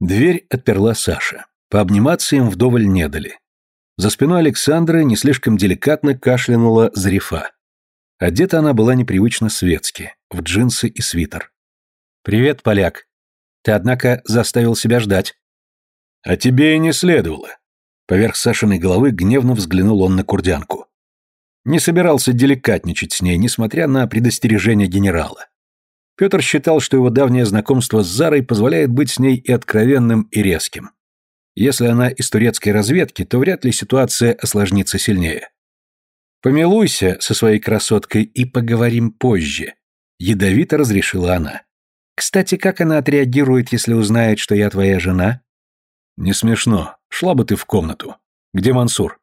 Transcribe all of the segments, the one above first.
Дверь отперла Саша. Пообниматься им вдоволь не дали. За спиной Александры не слишком деликатно кашлянула Зарифа. Одета она была непривычно светски, в джинсы и свитер. «Привет, поляк. Ты, однако, заставил себя ждать». «А тебе и не следовало». Поверх Сашиной головы гневно взглянул он на курдянку. Не собирался деликатничать с ней, несмотря на предостережение генерала. Петр считал, что его давнее знакомство с Зарой позволяет быть с ней и откровенным, и резким. Если она из турецкой разведки, то вряд ли ситуация осложнится сильнее. «Помилуйся со своей красоткой и поговорим позже», — ядовито разрешила она. «Кстати, как она отреагирует, если узнает, что я твоя жена?» «Не смешно. Шла бы ты в комнату. Где Мансур?»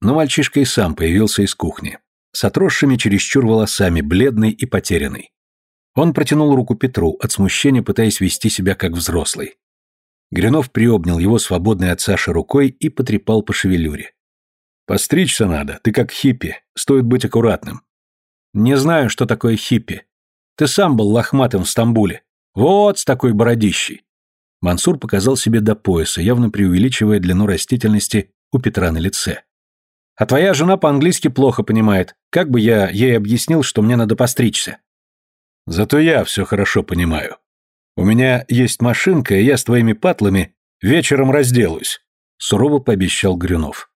Но мальчишка и сам появился из кухни, с отросшими чересчур волосами, бледный и потерянный. Он протянул руку Петру, от смущения пытаясь вести себя как взрослый. Гринов приобнял его свободной от Саши рукой и потрепал по шевелюре. «Постричься надо, ты как хиппи, стоит быть аккуратным». «Не знаю, что такое хиппи. Ты сам был лохматым в Стамбуле. Вот с такой бородищей». Мансур показал себе до пояса, явно преувеличивая длину растительности у Петра на лице. «А твоя жена по-английски плохо понимает. Как бы я ей объяснил, что мне надо постричься?» Зато я все хорошо понимаю. У меня есть машинка, и я с твоими патлами вечером разделаюсь», — сурово пообещал Грюнов.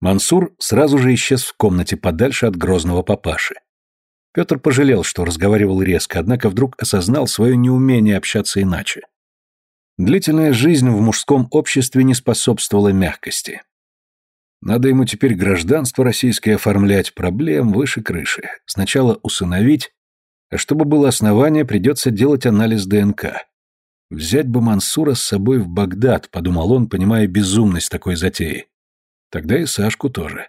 Мансур сразу же исчез в комнате подальше от грозного папаши. Петр пожалел, что разговаривал резко, однако вдруг осознал свое неумение общаться иначе. Длительная жизнь в мужском обществе не способствовала мягкости. Надо ему теперь гражданство российское оформлять, проблем выше крыши. Сначала усыновить, а чтобы было основание, придется делать анализ ДНК. Взять бы Мансура с собой в Багдад, подумал он, понимая безумность такой затеи. Тогда и Сашку тоже.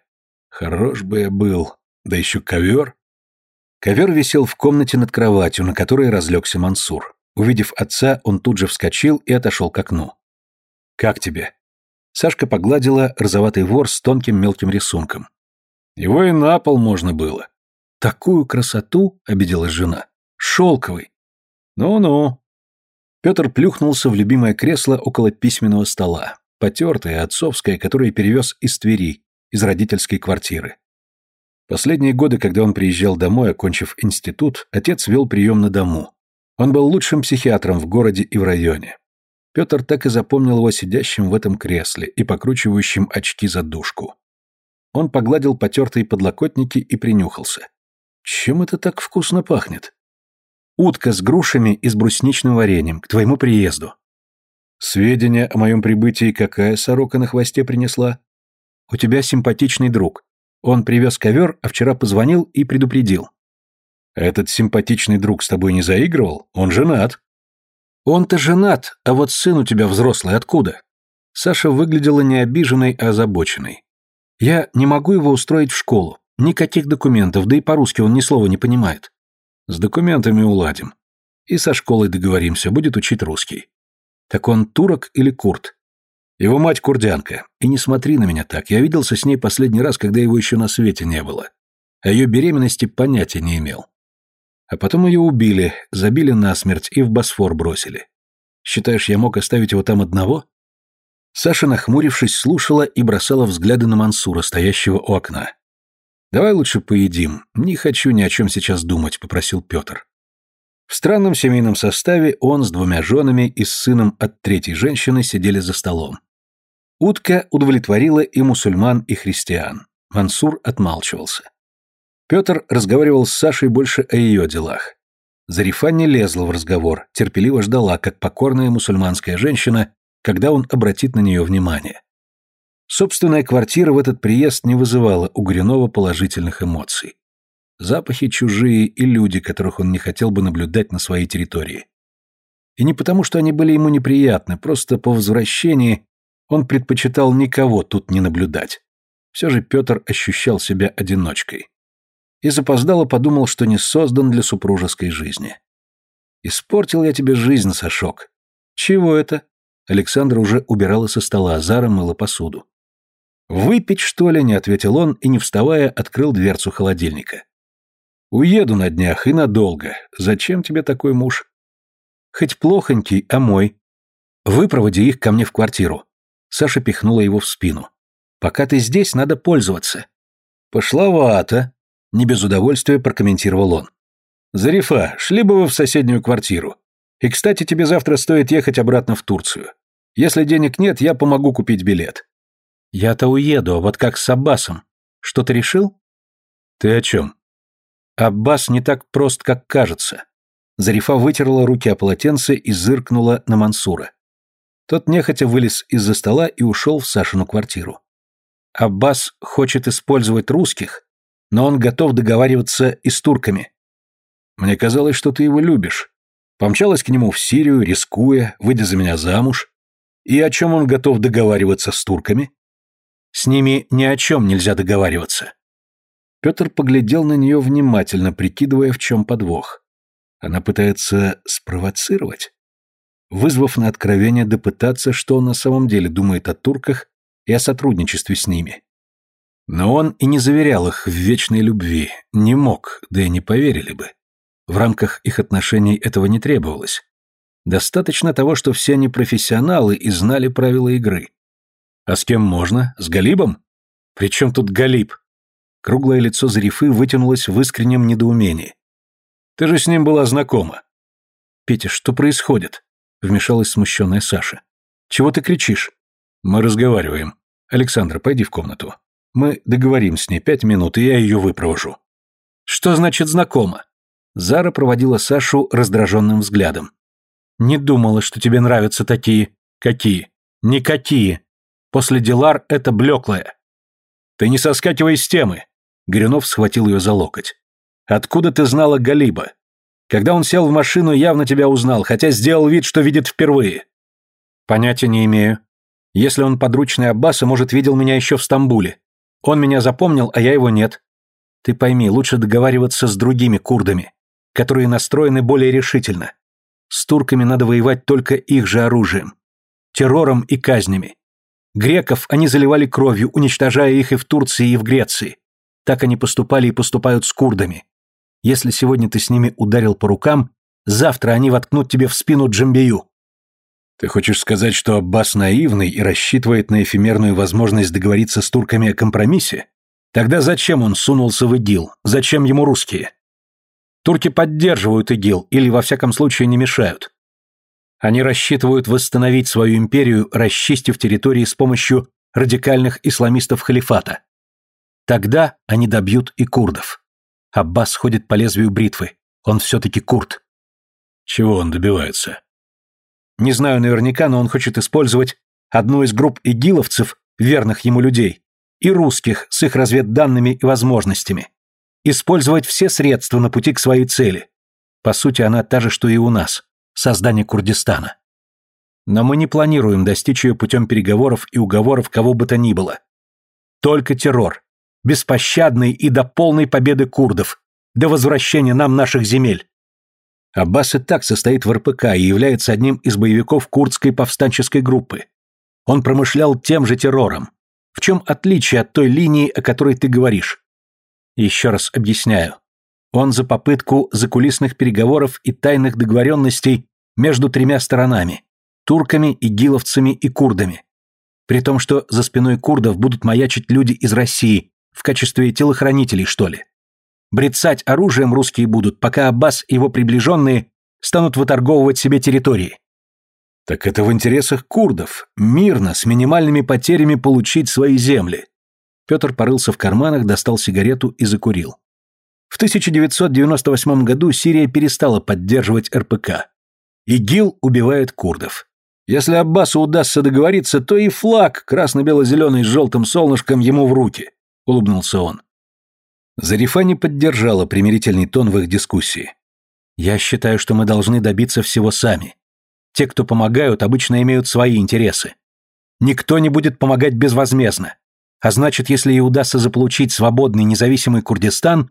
Хорош бы я был. Да еще ковер. Ковер висел в комнате над кроватью, на которой разлегся Мансур. Увидев отца, он тут же вскочил и отошел к окну. «Как тебе?» Сашка погладила розоватый вор с тонким мелким рисунком. «Его и на пол можно было. «Такую красоту!» — обиделась жена. «Шелковый!» «Ну-ну!» Петр плюхнулся в любимое кресло около письменного стола, потертое, отцовское, которое перевез из Твери, из родительской квартиры. Последние годы, когда он приезжал домой, окончив институт, отец вел прием на дому. Он был лучшим психиатром в городе и в районе. Петр так и запомнил его сидящим в этом кресле и покручивающим очки за дужку. Он погладил потертые подлокотники и принюхался. Чем это так вкусно пахнет? Утка с грушами и с брусничным вареньем, к твоему приезду. Сведения о моем прибытии какая сорока на хвосте принесла? У тебя симпатичный друг. Он привез ковер, а вчера позвонил и предупредил. Этот симпатичный друг с тобой не заигрывал? Он женат. Он-то женат, а вот сын у тебя взрослый откуда? Саша выглядела не обиженной, а озабоченной. Я не могу его устроить в школу. Никаких документов, да и по-русски он ни слова не понимает. С документами уладим. И со школой договоримся, будет учить русский. Так он турок или курд? Его мать курдянка. И не смотри на меня так, я виделся с ней последний раз, когда его еще на свете не было. О ее беременности понятия не имел. А потом ее убили, забили насмерть и в Босфор бросили. Считаешь, я мог оставить его там одного? Саша, нахмурившись, слушала и бросала взгляды на Мансура, стоящего у окна. «Давай лучше поедим. Не хочу ни о чем сейчас думать», — попросил Петр. В странном семейном составе он с двумя женами и с сыном от третьей женщины сидели за столом. Утка удовлетворила и мусульман, и христиан. Мансур отмалчивался. Петр разговаривал с Сашей больше о ее делах. Зарифа не лезла в разговор, терпеливо ждала, как покорная мусульманская женщина, когда он обратит на нее внимание. Собственная квартира в этот приезд не вызывала у Гринова положительных эмоций. Запахи чужие и люди, которых он не хотел бы наблюдать на своей территории. И не потому, что они были ему неприятны, просто по возвращении он предпочитал никого тут не наблюдать. Все же Петр ощущал себя одиночкой. И запоздало подумал, что не создан для супружеской жизни. «Испортил я тебе жизнь, Сашок». «Чего это?» Александра уже убирала со стола, Зара мыла посуду. «Выпить, что ли?» — не ответил он и, не вставая, открыл дверцу холодильника. «Уеду на днях и надолго. Зачем тебе такой муж?» «Хоть плохонький, а мой. Выпроводи их ко мне в квартиру». Саша пихнула его в спину. «Пока ты здесь, надо пользоваться». «Пошловато», — не без удовольствия прокомментировал он. «Зарифа, шли бы вы в соседнюю квартиру. И, кстати, тебе завтра стоит ехать обратно в Турцию. Если денег нет, я помогу купить билет. Я-то уеду, а вот как с Аббасом? Что-то решил? Ты о чем? Аббас не так прост, как кажется. Зарифа вытерла руки о полотенце и зыркнула на Мансура. Тот нехотя вылез из-за стола и ушел в Сашину квартиру. Аббас хочет использовать русских, но он готов договариваться и с турками. Мне казалось, что ты его любишь. Помчалась к нему в Сирию, рискуя, выйдя за меня замуж. И о чем он готов договариваться с турками? С ними ни о чем нельзя договариваться. Петр поглядел на нее внимательно, прикидывая, в чем подвох. Она пытается спровоцировать, вызвав на откровение допытаться, что он на самом деле думает о турках и о сотрудничестве с ними. Но он и не заверял их в вечной любви, не мог, да и не поверили бы. В рамках их отношений этого не требовалось. Достаточно того, что все они профессионалы и знали правила игры. А с кем можно? С Галибом? При чем тут Галиб? Круглое лицо Зарифы вытянулось в искреннем недоумении. Ты же с ним была знакома. Петя, что происходит? Вмешалась смущенная Саша. Чего ты кричишь? Мы разговариваем. Александра, пойди в комнату. Мы договорим с ней пять минут, и я ее выпровожу. Что значит знакома? Зара проводила Сашу раздраженным взглядом. Не думала, что тебе нравятся такие. Какие? Никакие. После Дилар это блеклое. Ты не соскакивай с темы. Гринов схватил ее за локоть. Откуда ты знала Галиба? Когда он сел в машину, явно тебя узнал, хотя сделал вид, что видит впервые. Понятия не имею. Если он подручный Аббаса, может, видел меня еще в Стамбуле. Он меня запомнил, а я его нет. Ты пойми, лучше договариваться с другими курдами, которые настроены более решительно. С турками надо воевать только их же оружием. Террором и казнями. Греков они заливали кровью, уничтожая их и в Турции, и в Греции. Так они поступали и поступают с курдами. Если сегодня ты с ними ударил по рукам, завтра они воткнут тебе в спину джамбию. Ты хочешь сказать, что Аббас наивный и рассчитывает на эфемерную возможность договориться с турками о компромиссе? Тогда зачем он сунулся в ИГИЛ? Зачем ему русские? Турки поддерживают ИГИЛ или во всяком случае не мешают. Они рассчитывают восстановить свою империю, расчистив территории с помощью радикальных исламистов халифата. Тогда они добьют и курдов. Аббас ходит по лезвию бритвы. Он все-таки курд. Чего он добивается? Не знаю наверняка, но он хочет использовать одну из групп игиловцев, верных ему людей, и русских с их разведданными и возможностями. Использовать все средства на пути к своей цели. По сути, она та же, что и у нас создания Курдистана. Но мы не планируем достичь ее путем переговоров и уговоров кого бы то ни было. Только террор, беспощадный и до полной победы курдов, до возвращения нам наших земель. Аббас и так состоит в РПК и является одним из боевиков курдской повстанческой группы. Он промышлял тем же террором. В чем отличие от той линии, о которой ты говоришь? Еще раз объясняю. Он за попытку закулисных переговоров и тайных договоренностей между тремя сторонами – турками, игиловцами и курдами. При том, что за спиной курдов будут маячить люди из России в качестве телохранителей, что ли. Брецать оружием русские будут, пока Аббас и его приближенные станут выторговывать себе территории. Так это в интересах курдов – мирно, с минимальными потерями получить свои земли. Петр порылся в карманах, достал сигарету и закурил. В 1998 году Сирия перестала поддерживать РПК. ИГИЛ убивает курдов. Если Аббасу удастся договориться, то и флаг, красно-бело-зеленый с желтым солнышком, ему в руки», — улыбнулся он. Зарифа не поддержала примирительный тон в их дискуссии. «Я считаю, что мы должны добиться всего сами. Те, кто помогают, обычно имеют свои интересы. Никто не будет помогать безвозмездно. А значит, если ей удастся заполучить свободный независимый Курдистан,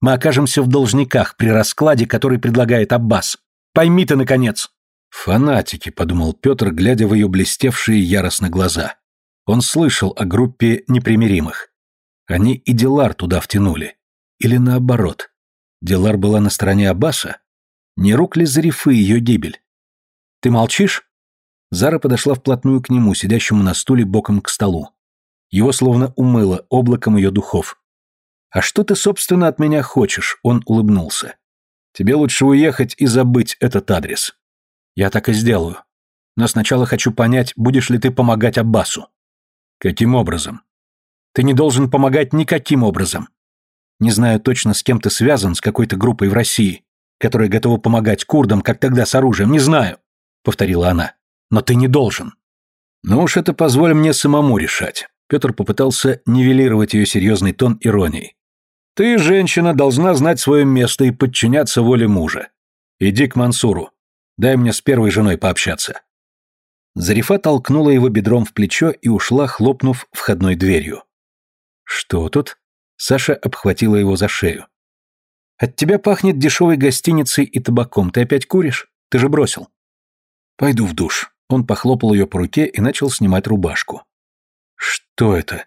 мы окажемся в должниках при раскладе, который предлагает Аббас. Пойми ты, наконец!» «Фанатики», — подумал Петр, глядя в ее блестевшие яростно глаза. Он слышал о группе непримиримых. Они и Дилар туда втянули. Или наоборот. Дилар была на стороне Абаса. Не рук ли Зарифы ее гибель? «Ты молчишь?» Зара подошла вплотную к нему, сидящему на стуле боком к столу. Его словно умыло облаком ее духов. «А что ты, собственно, от меня хочешь?» Он улыбнулся. Тебе лучше уехать и забыть этот адрес. Я так и сделаю. Но сначала хочу понять, будешь ли ты помогать Аббасу. Каким образом? Ты не должен помогать никаким образом. Не знаю точно, с кем ты связан, с какой-то группой в России, которая готова помогать курдам, как тогда с оружием, не знаю, повторила она. Но ты не должен. Ну уж это позволь мне самому решать. Петр попытался нивелировать ее серьезный тон иронией. Ты, женщина, должна знать свое место и подчиняться воле мужа. Иди к Мансуру. Дай мне с первой женой пообщаться». Зарифа толкнула его бедром в плечо и ушла, хлопнув входной дверью. «Что тут?» Саша обхватила его за шею. «От тебя пахнет дешевой гостиницей и табаком. Ты опять куришь? Ты же бросил». «Пойду в душ». Он похлопал ее по руке и начал снимать рубашку. «Что это?»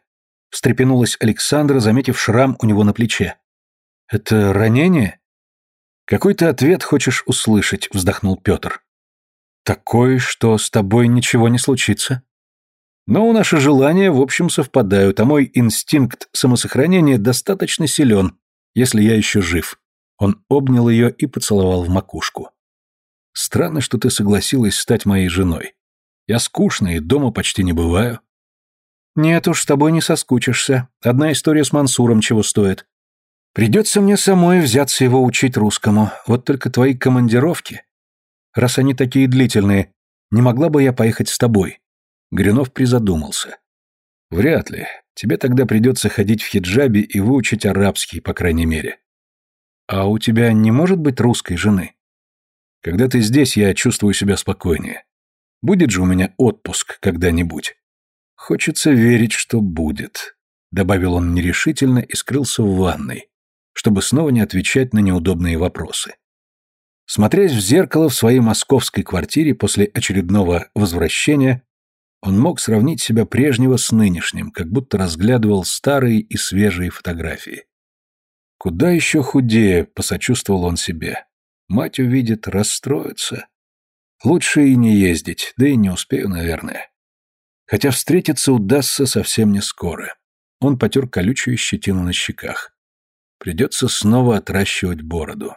встрепенулась Александра, заметив шрам у него на плече. «Это ранение?» «Какой ты ответ хочешь услышать?» — вздохнул Петр. «Такой, что с тобой ничего не случится». «Но наши желания, в общем, совпадают, а мой инстинкт самосохранения достаточно силен, если я еще жив». Он обнял ее и поцеловал в макушку. «Странно, что ты согласилась стать моей женой. Я скучный и дома почти не бываю». «Нет уж, с тобой не соскучишься. Одна история с Мансуром чего стоит. Придется мне самой взяться его учить русскому. Вот только твои командировки. Раз они такие длительные, не могла бы я поехать с тобой?» Гринов призадумался. «Вряд ли. Тебе тогда придется ходить в хиджабе и выучить арабский, по крайней мере». «А у тебя не может быть русской жены?» «Когда ты здесь, я чувствую себя спокойнее. Будет же у меня отпуск когда-нибудь». Хочется верить, что будет, добавил он нерешительно и скрылся в ванной, чтобы снова не отвечать на неудобные вопросы. Смотрясь в зеркало в своей московской квартире после очередного возвращения, он мог сравнить себя прежнего с нынешним, как будто разглядывал старые и свежие фотографии. Куда еще худее, посочувствовал он себе. Мать увидит, расстроится. Лучше и не ездить, да и не успею, наверное хотя встретиться удастся совсем не скоро. Он потер колючую щетину на щеках. Придется снова отращивать бороду.